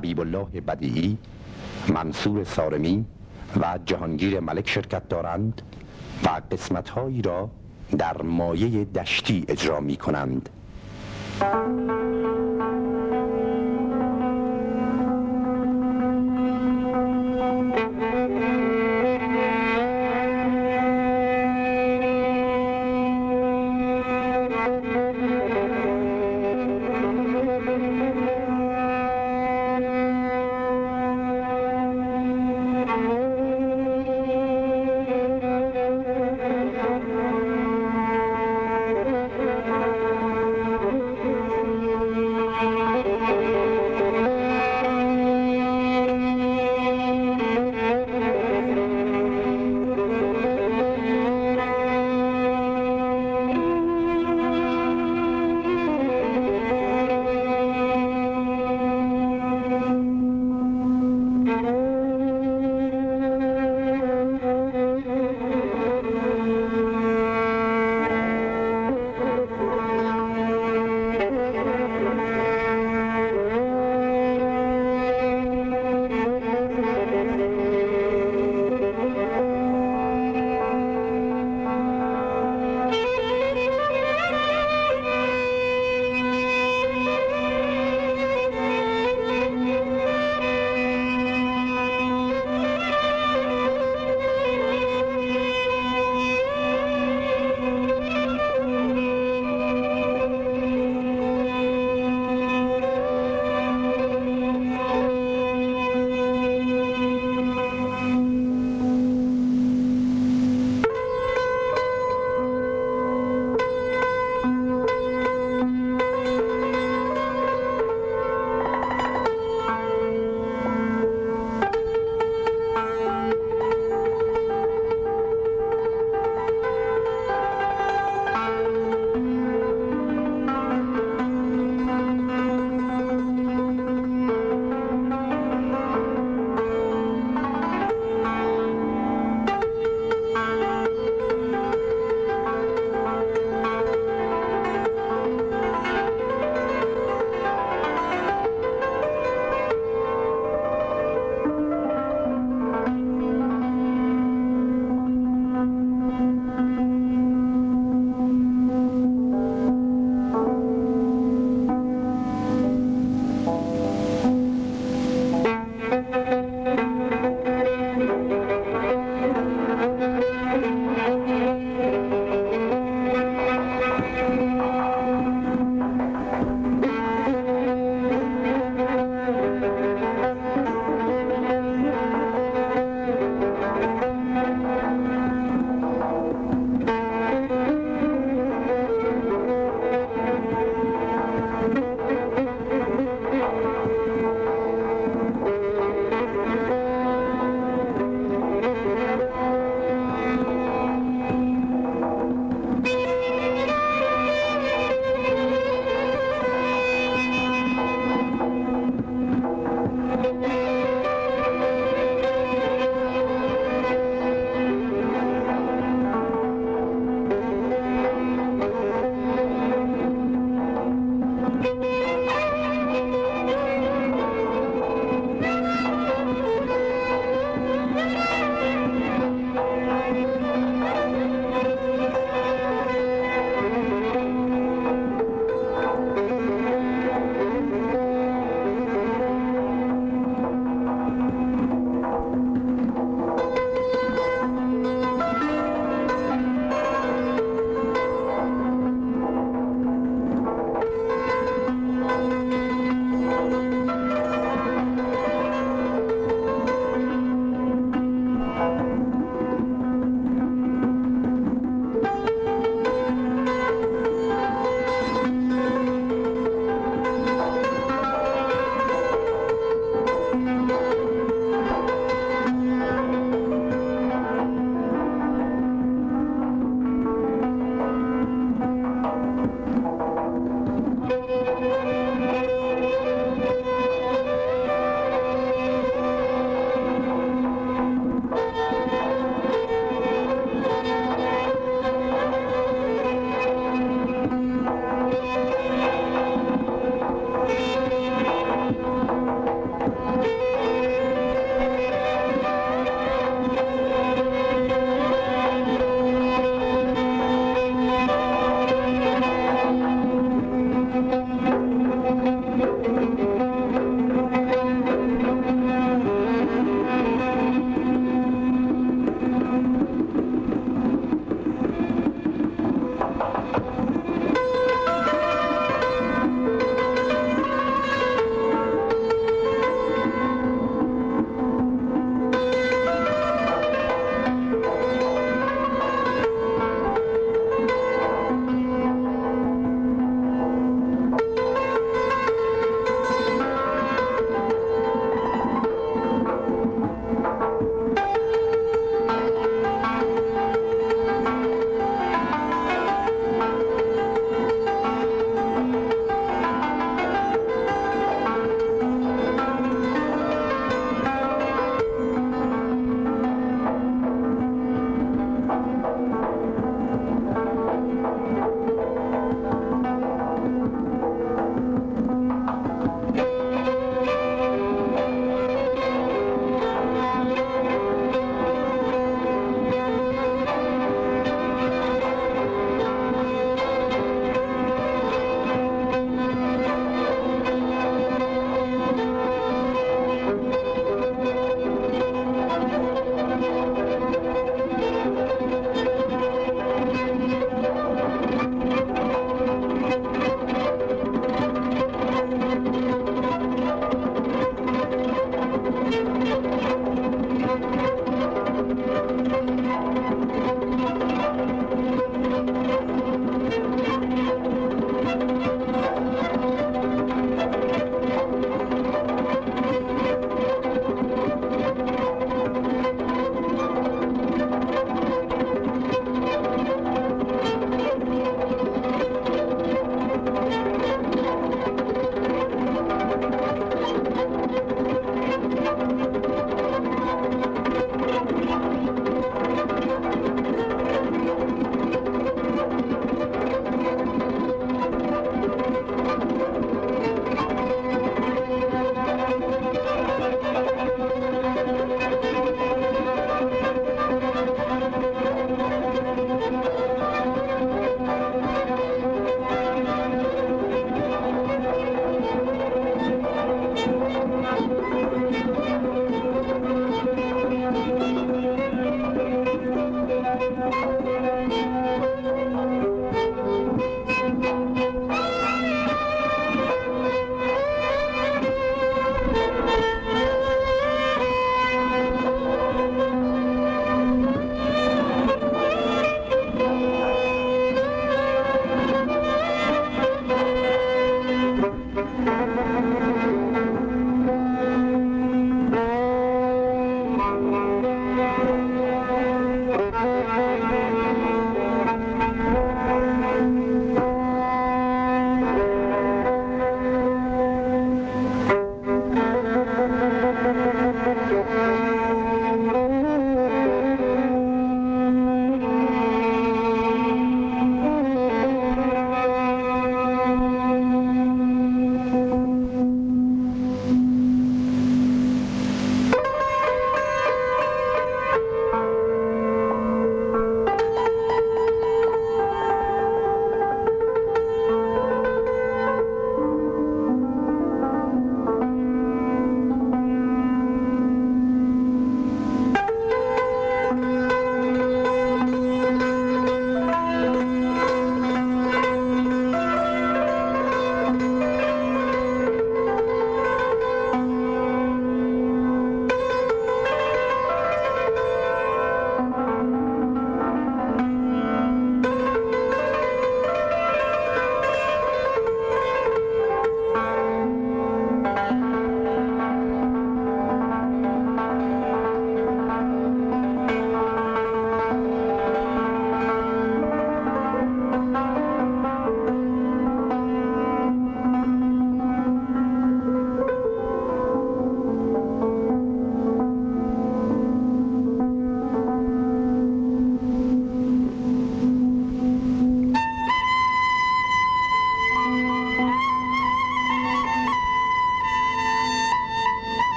حبیب الله بدیعی منصور سارمی و جهانگیر ملک شرکت دارند و قسمتهایی را در مایه دشتی اجرا می کنند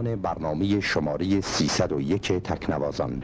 پایان برنامه شماره 301 تکنوازان.